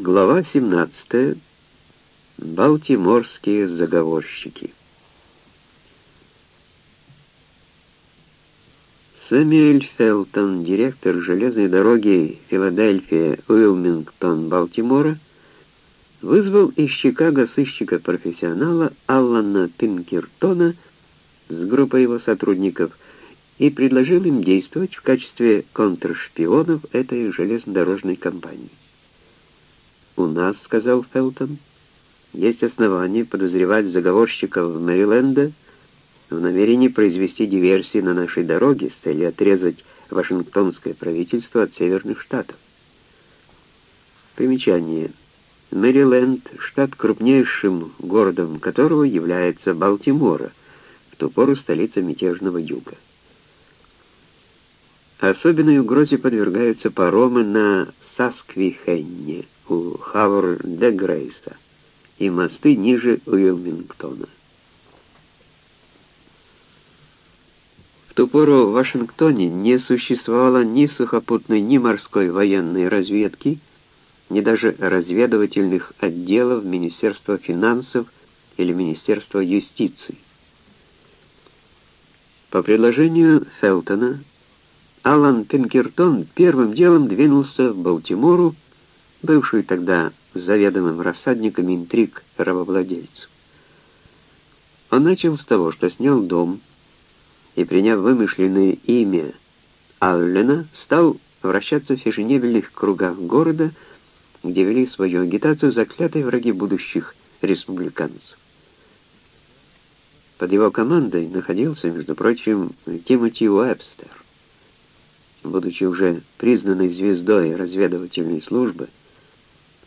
Глава 17. Балтиморские заговорщики. Сэмюэль Фелтон, директор железной дороги Филадельфия-Уилмингтон-Балтимора, вызвал из Чикаго сыщика-профессионала Аллана Пинкертона с группой его сотрудников и предложил им действовать в качестве контршпионов этой железнодорожной компании. «У нас, — сказал Фелтон, — есть основания подозревать заговорщиков Мэриленда в намерении произвести диверсии на нашей дороге с целью отрезать Вашингтонское правительство от Северных Штатов. Примечание. Мэриленд — штат, крупнейшим городом которого является Балтимора, в ту пору столица мятежного юга. Особенной угрозе подвергаются паромы на Сасквихенне — у Хавр-де-Грейса и мосты ниже Уилмингтона. В ту пору в Вашингтоне не существовало ни сухопутной, ни морской военной разведки, ни даже разведывательных отделов Министерства финансов или Министерства юстиции. По предложению Фелтона, Алан Пинкертон первым делом двинулся в Балтимору, бывшую тогда заведомым рассадником интриг рабовладельцев. Он начал с того, что снял дом и, приняв вымышленное имя Аллена, стал вращаться в фешенебельных кругах города, где вели свою агитацию заклятые враги будущих республиканцев. Под его командой находился, между прочим, Тимоти Уэбстер. Будучи уже признанной звездой разведывательной службы,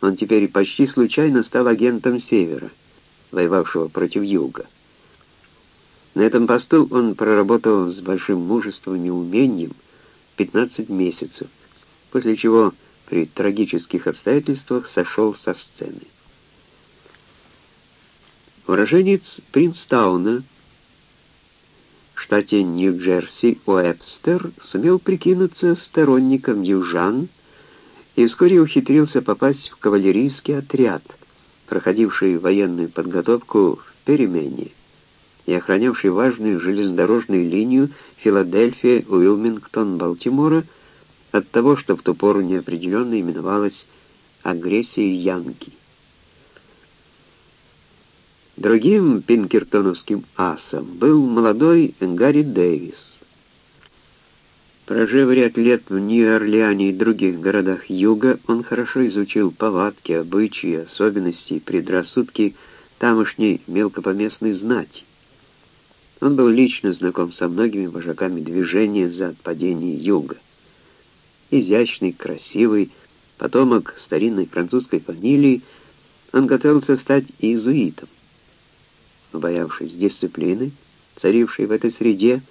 он теперь почти случайно стал агентом Севера, воевавшего против Юга. На этом посту он проработал с большим мужеством и умением 15 месяцев, после чего при трагических обстоятельствах сошел со сцены. Уроженец Принстауна, штате Нью-Джерси, Уэбстер сумел прикинуться сторонником южан, и вскоре ухитрился попасть в кавалерийский отряд, проходивший военную подготовку в Перемене и охранявший важную железнодорожную линию Филадельфия-Уилмингтон-Балтимора от того, что в ту пору неопределенно именовалась агрессией Янки. Другим пинкертоновским асом был молодой Гарри Дэвис, Прожив ряд лет в Нью-Орлеане и других городах юга, он хорошо изучил повадки, обычаи, особенности и предрассудки тамошней мелкопоместной знати. Он был лично знаком со многими вожаками движения за отпадение юга. Изящный, красивый, потомок старинной французской фамилии, он готовился стать иезуитом. Боявшись дисциплины, царившей в этой среде,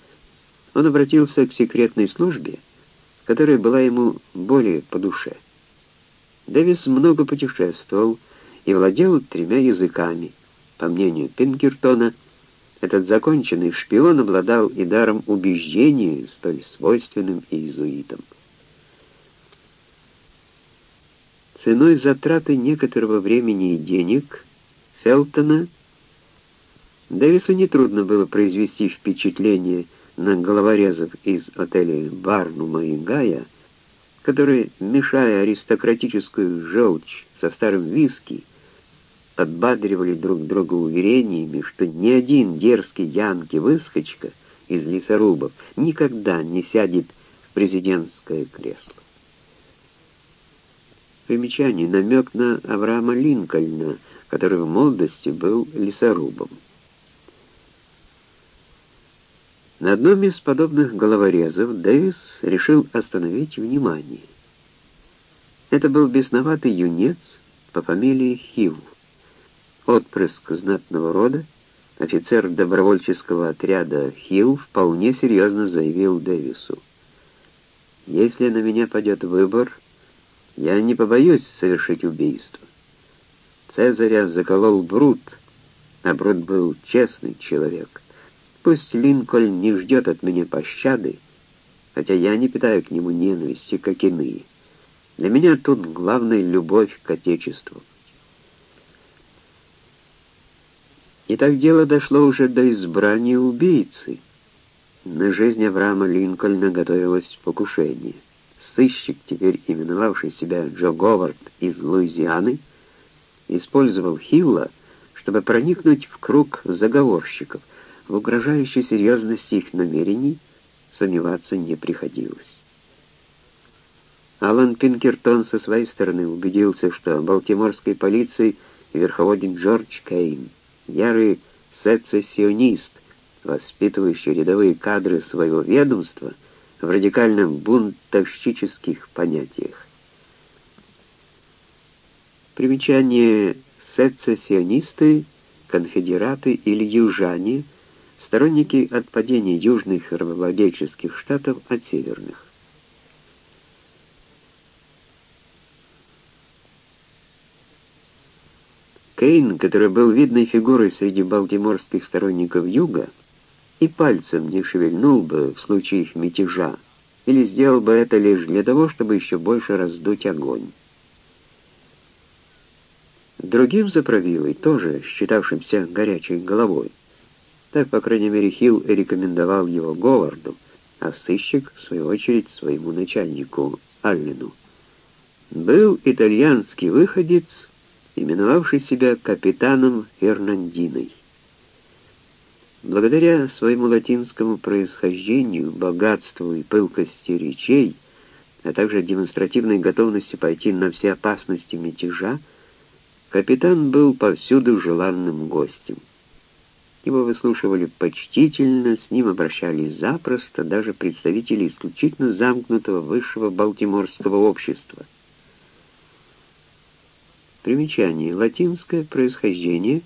он обратился к секретной службе, которая была ему более по душе. Дэвис много путешествовал и владел тремя языками. По мнению Пинкертона, этот законченный шпион обладал и даром убеждения, столь свойственным иезуитам. Ценой затраты некоторого времени и денег Фелтона Дэвису нетрудно было произвести впечатление на головорезов из отелей Барнума и Гая, которые, мешая аристократическую желчь со старым виски, подбадривали друг друга уверениями, что ни один дерзкий янки-выскочка из лесорубов никогда не сядет в президентское кресло. Примечание, намек на Авраама Линкольна, который в молодости был лесорубом. На одном из подобных головорезов Дэвис решил остановить внимание. Это был бесноватый юнец по фамилии Хилл, отпрыск знатного рода, офицер добровольческого отряда Хилл вполне серьезно заявил Дэвису. «Если на меня падет выбор, я не побоюсь совершить убийство. Цезаря заколол Брут, а Брут был честный человек». Пусть Линкольн не ждет от меня пощады, хотя я не питаю к нему ненависти, как иные. Для меня тут главная любовь к Отечеству. И так дело дошло уже до избрания убийцы. На жизнь Авраама Линкольна готовилось покушение. Сыщик, теперь именовавший себя Джо Говард из Луизианы, использовал Хилла, чтобы проникнуть в круг заговорщиков. В угрожающей серьезности их намерений сомневаться не приходилось. Алан Пинкертон со своей стороны убедился, что балтиморской полицией верховодит Джордж Кейн ярый сецессионист, воспитывающий рядовые кадры своего ведомства в радикальных бунтовщических понятиях. Примечание сецессионисты, конфедераты или южане, сторонники отпадения южных рабовладельческих штатов от северных. Кейн, который был видной фигурой среди балтиморских сторонников Юга, и пальцем не шевельнул бы в случае их мятежа, или сделал бы это лишь для того, чтобы еще больше раздуть огонь. Другим заправилой, тоже считавшимся горячей головой, так, по крайней мере, Хилл рекомендовал его Говарду, а сыщик, в свою очередь, своему начальнику Аллену. Был итальянский выходец именовавший себя капитаном Фернандиной. Благодаря своему латинскому происхождению, богатству и пылкости речей, а также демонстративной готовности пойти на все опасности мятежа, капитан был повсюду желанным гостем. Его выслушивали почтительно, с ним обращались запросто даже представители исключительно замкнутого высшего балтиморского общества — Примечание. Латинское происхождение.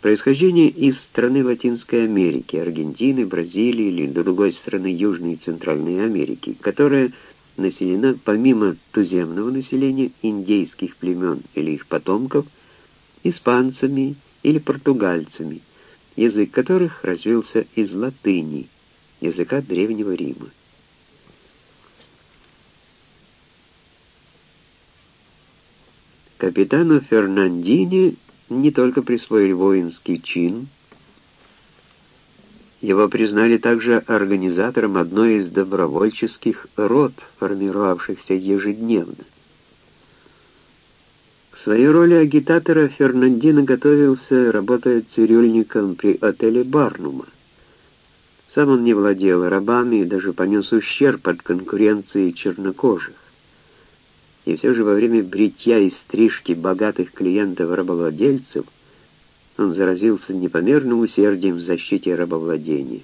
Происхождение из страны Латинской Америки, Аргентины, Бразилии или другой страны Южной и Центральной Америки, которая населена помимо туземного населения индейских племен или их потомков, испанцами или португальцами, язык которых развился из латыни, языка Древнего Рима. Капитану Фернандини не только присвоили воинский чин, его признали также организатором одной из добровольческих рот, формировавшихся ежедневно. К своей роли агитатора Фернандино готовился, работая цирюльником при отеле Барнума. Сам он не владел рабами и даже понес ущерб от конкуренции чернокожих. И все же во время бритья и стрижки богатых клиентов-рабовладельцев он заразился непомерным усердием в защите рабовладения.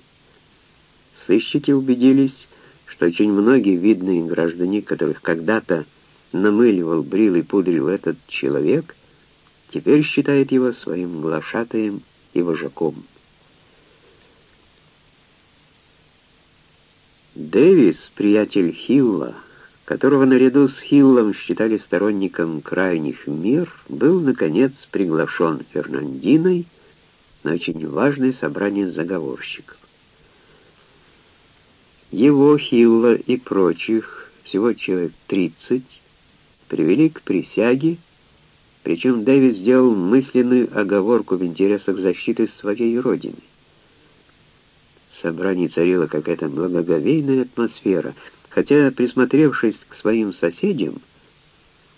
Сыщики убедились, что очень многие видные граждане, которых когда-то намыливал, брил и пудрил этот человек, теперь считают его своим глашатаем и вожаком. Дэвис, приятель Хилла, которого наряду с Хиллом считали сторонником крайних мер, был, наконец, приглашен Фернандиной на очень важное собрание заговорщиков. Его, Хилла и прочих, всего человек 30, привели к присяге, причем Дэвид сделал мысленную оговорку в интересах защиты своей родины. В собрании царила какая-то благоговейная атмосфера — Хотя, присмотревшись к своим соседям,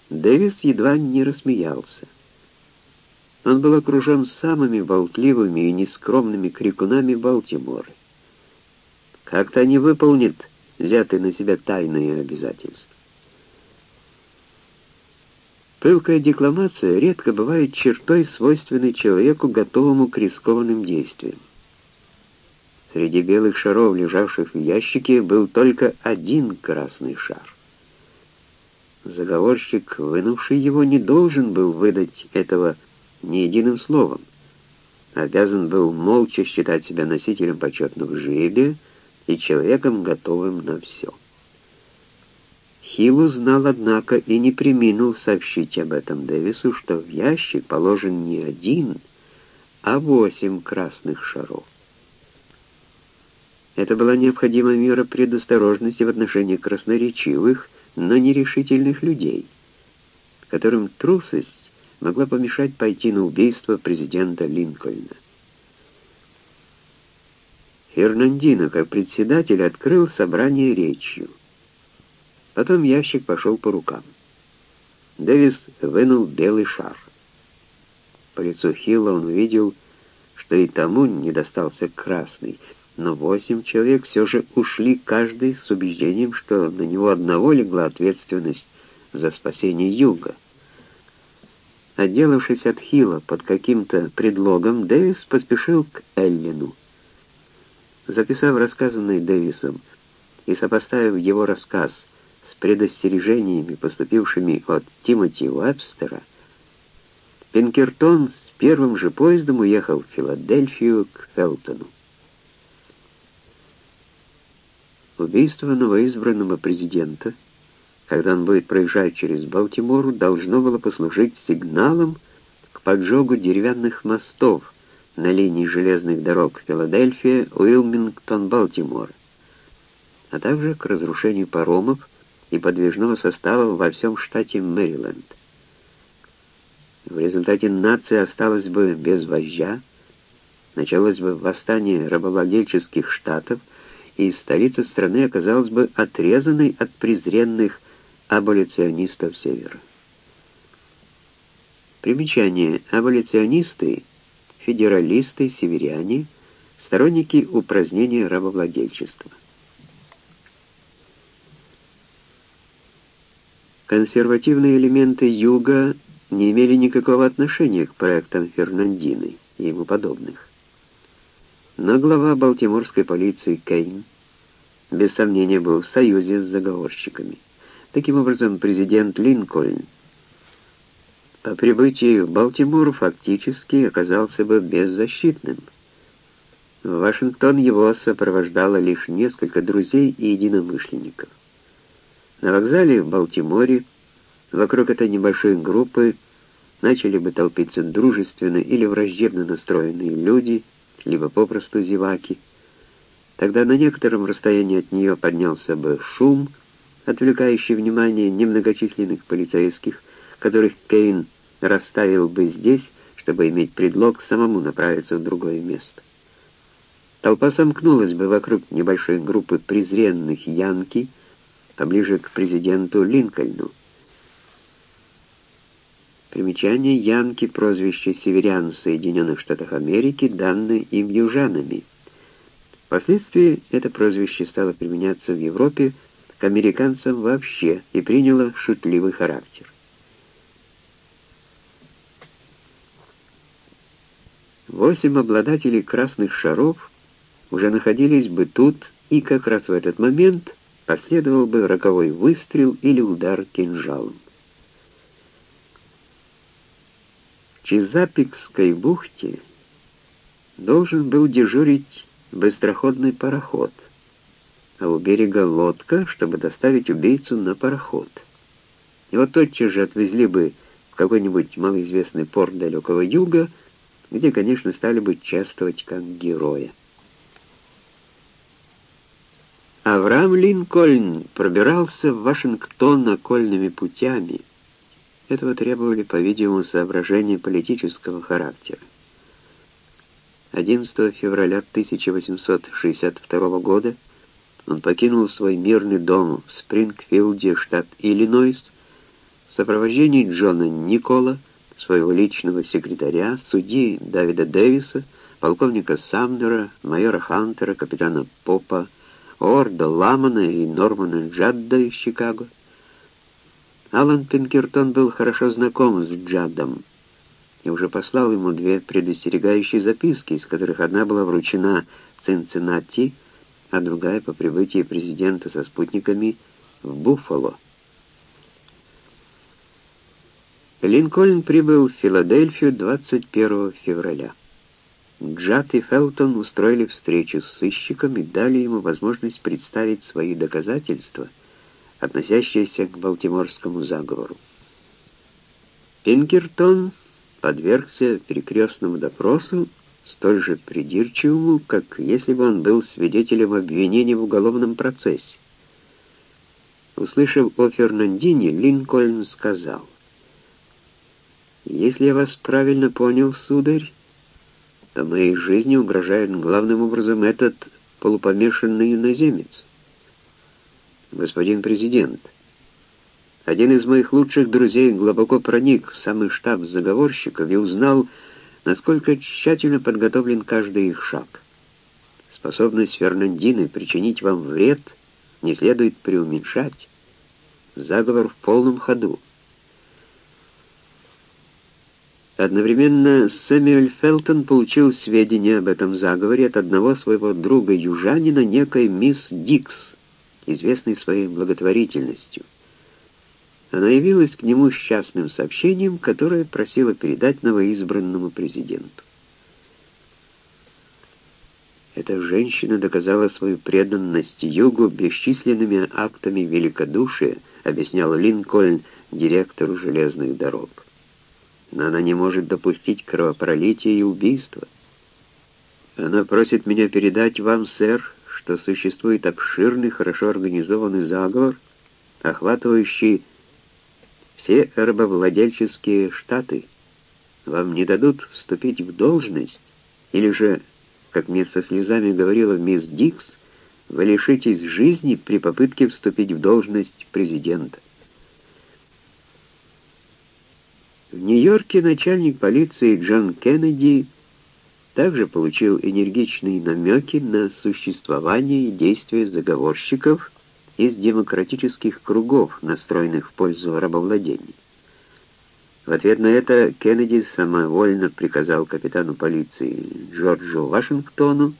Дэвис едва не рассмеялся. Он был окружен самыми болтливыми и нескромными крикунами Балтимора. Как-то они выполнят взятые на себя тайные обязательства. Пылкая декламация редко бывает чертой, свойственной человеку, готовому к рискованным действиям. Среди белых шаров, лежавших в ящике, был только один красный шар. Заговорщик, вынувший его, не должен был выдать этого ни единым словом. Обязан был молча считать себя носителем почетного жребия и человеком, готовым на все. Хилл узнал, однако, и не приминул сообщить об этом Дэвису, что в ящик положен не один, а восемь красных шаров. Это была необходимая мера предосторожности в отношении красноречивых, но нерешительных людей, которым трусость могла помешать пойти на убийство президента Линкольна. Фернандино, как председатель, открыл собрание речью. Потом ящик пошел по рукам. Дэвис вынул белый шар. По лицу Хилла он увидел, что и тому не достался красный, но восемь человек все же ушли каждый с убеждением, что на него одного легла ответственность за спасение Юга. Отделавшись от Хила под каким-то предлогом, Дэвис поспешил к Эллину. Записав рассказанное Дэвисом и сопоставив его рассказ предостережениями, поступившими от Тимоти Уэбстера, Пинкертон с первым же поездом уехал в Филадельфию к Фелтону. Убийство новоизбранного президента, когда он будет проезжать через Балтимор, должно было послужить сигналом к поджогу деревянных мостов, на линии железных дорог Филадельфия, Уилмингтон, Балтимор, а также к разрушению паромов и подвижного состава во всем штате Мэриленд. В результате нация осталась бы без вождя, началось бы восстание рабовладельческих штатов, и столица страны оказалась бы отрезанной от презренных аболиционистов Севера. Примечание. Аболиционисты — федералисты, северяне, сторонники упразднения рабовладельчества. Консервативные элементы Юга не имели никакого отношения к проектам Фернандины и ему подобных. Но глава балтиморской полиции Кейн без сомнения был в союзе с заговорщиками. Таким образом, президент Линкольн по прибытии в Балтимор фактически оказался бы беззащитным. В Вашингтон его сопровождало лишь несколько друзей и единомышленников. На вокзале в Балтиморе вокруг этой небольшой группы начали бы толпиться дружественно или враждебно настроенные люди, либо попросту зеваки. Тогда на некотором расстоянии от нее поднялся бы шум, отвлекающий внимание немногочисленных полицейских, которых Кейн расставил бы здесь, чтобы иметь предлог самому направиться в другое место. Толпа сомкнулась бы вокруг небольшой группы презренных янки, поближе к президенту Линкольну. Примечание Янки — прозвище северян в Соединенных Штатах Америки, данное им южанами. Впоследствии это прозвище стало применяться в Европе к американцам вообще и приняло шутливый характер. Восемь обладателей красных шаров уже находились бы тут, и как раз в этот момент последовал бы роковой выстрел или удар кинжалом. В Чизапикской бухте должен был дежурить быстроходный пароход, а у берега лодка, чтобы доставить убийцу на пароход. Его тотчас же отвезли бы в какой-нибудь малоизвестный порт далекого юга, где, конечно, стали бы чествовать как героя. Авраам Линкольн пробирался в Вашингтон окольными путями. Этого требовали, по-видимому, соображения политического характера. 11 февраля 1862 года он покинул свой мирный дом в Спрингфилде, штат Иллинойс, в сопровождении Джона Никола, своего личного секретаря, судьи Давида Дэвиса, полковника Самнера, майора Хантера, капитана Попа, Орда Ламана и Нормана Джадда из Чикаго. Алан Пинкертон был хорошо знаком с Джаддом и уже послал ему две предостерегающие записки, из которых одна была вручена Цинциннати, а другая по прибытии президента со спутниками в Буффало. Линкольн прибыл в Филадельфию 21 февраля. Джад и Фелтон устроили встречу с сыщиком и дали ему возможность представить свои доказательства, относящиеся к Балтиморскому заговору. Пинкертон подвергся перекрестному допросу, столь же придирчивому, как если бы он был свидетелем обвинения в уголовном процессе. Услышав о Фернандине, Линкольн сказал, «Если я вас правильно понял, сударь, то моей жизни угрожает главным образом этот полупомешанный иноземец. Господин президент, один из моих лучших друзей глубоко проник в самый штаб заговорщиков и узнал, насколько тщательно подготовлен каждый их шаг. Способность Фернандины причинить вам вред не следует преуменьшать. Заговор в полном ходу. Одновременно Сэмюэль Фелтон получил сведения об этом заговоре от одного своего друга-южанина, некой мисс Дикс, известной своей благотворительностью. Она явилась к нему с частным сообщением, которое просила передать новоизбранному президенту. Эта женщина доказала свою преданность Югу бесчисленными актами великодушия, объяснял Линкольн директору железных дорог. Но она не может допустить кровопролития и убийства. Она просит меня передать вам, сэр, что существует обширный, хорошо организованный заговор, охватывающий все рабовладельческие штаты. Вам не дадут вступить в должность, или же как мне со слезами говорила мисс Дикс, вы лишитесь жизни при попытке вступить в должность президента. В Нью-Йорке начальник полиции Джон Кеннеди также получил энергичные намеки на существование и действия заговорщиков из демократических кругов, настроенных в пользу рабовладения. В ответ на это Кеннеди самовольно приказал капитану полиции Джорджу Вашингтону,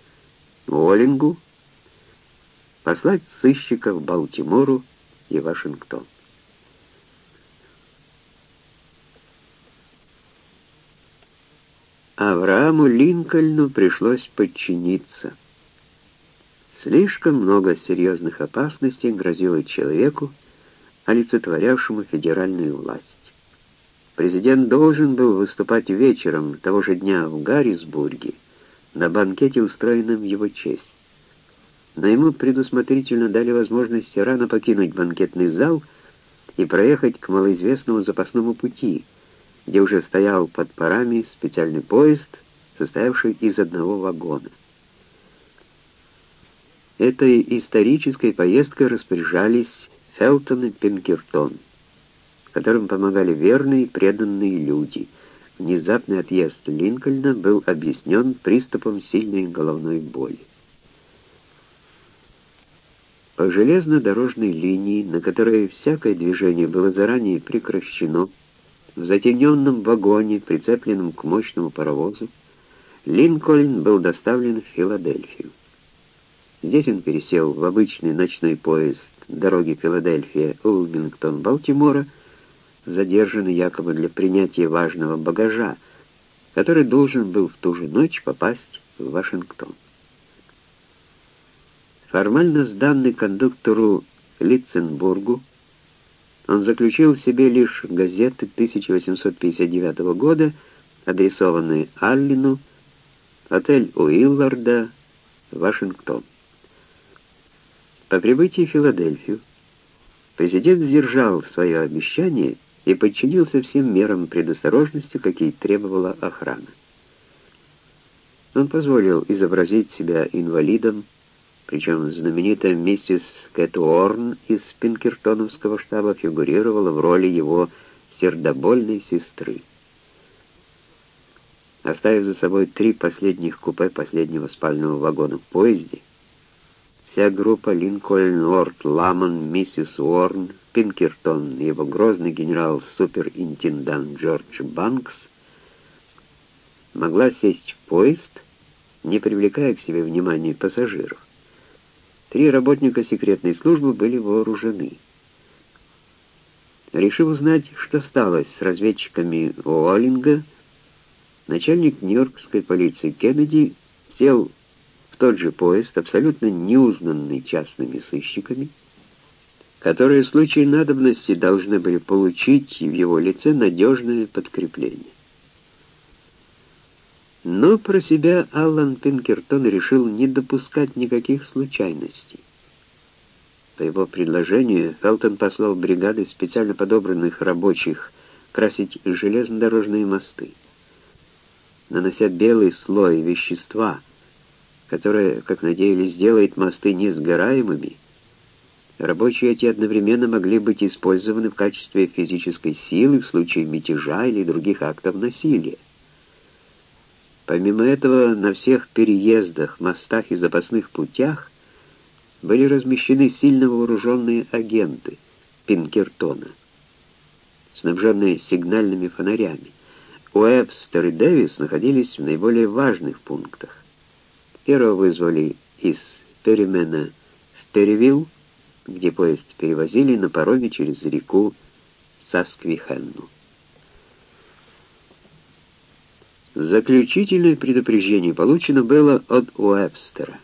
Уоллингу, послать сыщиков Балтимору и Вашингтон. Аврааму Линкольну пришлось подчиниться. Слишком много серьезных опасностей грозило человеку, олицетворявшему федеральную власть. Президент должен был выступать вечером того же дня в Гаррисбурге на банкете, устроенном в его честь. Но ему предусмотрительно дали возможность рано покинуть банкетный зал и проехать к малоизвестному запасному пути, где уже стоял под парами специальный поезд, состоявший из одного вагона. Этой исторической поездкой распоряжались Фелтон и Пинкертон которым помогали верные и преданные люди. Внезапный отъезд Линкольна был объяснен приступом сильной головной боли. По железнодорожной линии, на которой всякое движение было заранее прекращено, в затемненном вагоне, прицепленном к мощному паровозу, Линкольн был доставлен в Филадельфию. Здесь он пересел в обычный ночной поезд дороги Филадельфия-Улмингтон-Балтимора, задержанный якобы для принятия важного багажа, который должен был в ту же ночь попасть в Вашингтон. Формально сданный кондуктору Литценбургу, он заключил в себе лишь газеты 1859 года, адресованные Аллину, отель Уилларда, Вашингтон. По прибытии в Филадельфию президент сдержал свое обещание и подчинился всем мерам предосторожности, какие требовала охрана. Он позволил изобразить себя инвалидом, причем знаменитая миссис Кэт Уорн из Пинкертоновского штаба фигурировала в роли его сердобольной сестры. Оставив за собой три последних купе последнего спального вагона в поезде, вся группа Линкольн, Уорд, Ламон, миссис Уорн, Пинкертон и его грозный генерал-суперинтендант Джордж Банкс могла сесть в поезд, не привлекая к себе внимания пассажиров. Три работника секретной службы были вооружены. Решив узнать, что стало с разведчиками Уоллинга, начальник Нью-Йоркской полиции Кеннеди сел в тот же поезд, абсолютно неузнанный частными сыщиками, которые в случае надобности должны были получить в его лице надежное подкрепление. Но про себя Аллан Пинкертон решил не допускать никаких случайностей. По его предложению Фелтон послал бригады специально подобранных рабочих красить железнодорожные мосты. Нанося белый слой вещества, которое, как надеялись, сделает мосты несгораемыми, рабочие эти одновременно могли быть использованы в качестве физической силы в случае мятежа или других актов насилия. Помимо этого, на всех переездах, мостах и запасных путях были размещены сильно вооруженные агенты Пинкертона, снабженные сигнальными фонарями. Уэбстер и Дэвис находились в наиболее важных пунктах. Первого вызвали из Перемена в Перевилл, где поезд перевозили на пароме через реку Сасквихенну. Заключительное предупреждение получено было от Уэбстера.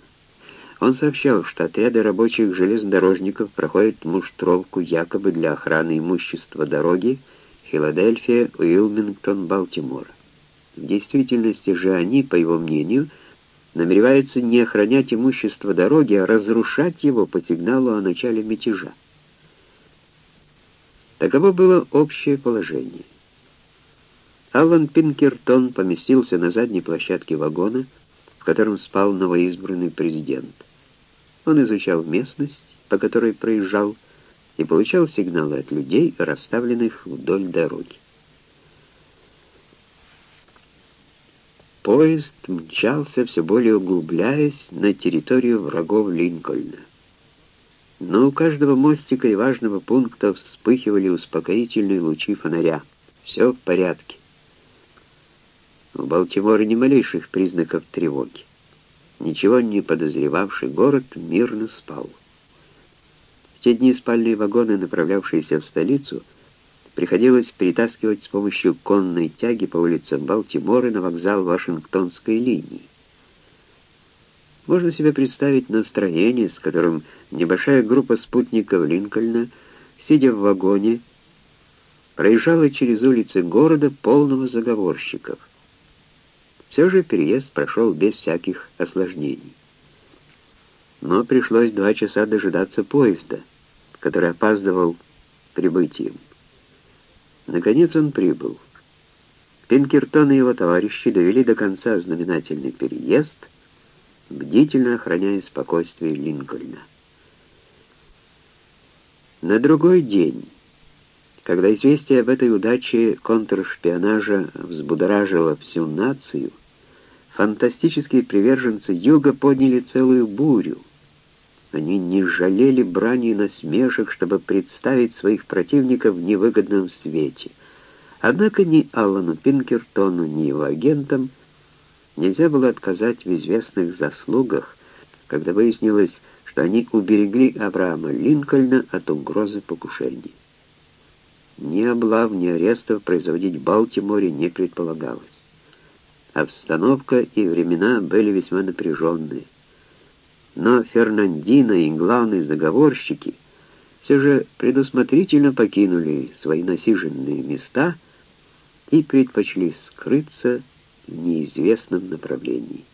Он сообщал, что отряды рабочих железнодорожников проходят муштровку якобы для охраны имущества дороги Филадельфия, Уилмингтон, Балтимор. В действительности же они, по его мнению, намереваются не охранять имущество дороги, а разрушать его по сигналу о начале мятежа. Таково было общее положение. Аллан Пинкертон поместился на задней площадке вагона, в котором спал новоизбранный президент. Он изучал местность, по которой проезжал, и получал сигналы от людей, расставленных вдоль дороги. Поезд мчался, все более углубляясь на территорию врагов Линкольна. Но у каждого мостика и важного пункта вспыхивали успокоительные лучи фонаря. Все в порядке. В Балтиморе ни малейших признаков тревоги. Ничего не подозревавший город мирно спал. В те дни спальные вагоны, направлявшиеся в столицу, приходилось перетаскивать с помощью конной тяги по улицам Балтимора на вокзал Вашингтонской линии. Можно себе представить настроение, с которым небольшая группа спутников Линкольна, сидя в вагоне, проезжала через улицы города, полного заговорщиков. Все же переезд прошел без всяких осложнений. Но пришлось два часа дожидаться поезда, который опаздывал прибытием. Наконец он прибыл. Пинкертон и его товарищи довели до конца знаменательный переезд, бдительно охраняя спокойствие Линкольна. На другой день когда известие об этой удаче контршпионажа взбудоражило всю нацию, фантастические приверженцы Юга подняли целую бурю. Они не жалели брани и насмешек, чтобы представить своих противников в невыгодном свете. Однако ни Аллану Пинкертону, ни его агентам нельзя было отказать в известных заслугах, когда выяснилось, что они уберегли Авраама Линкольна от угрозы покушений. Ни облав, ни арестов производить в Балтиморе не предполагалось. Обстановка и времена были весьма напряженные. Но Фернандино и главные заговорщики все же предусмотрительно покинули свои насиженные места и предпочли скрыться в неизвестном направлении.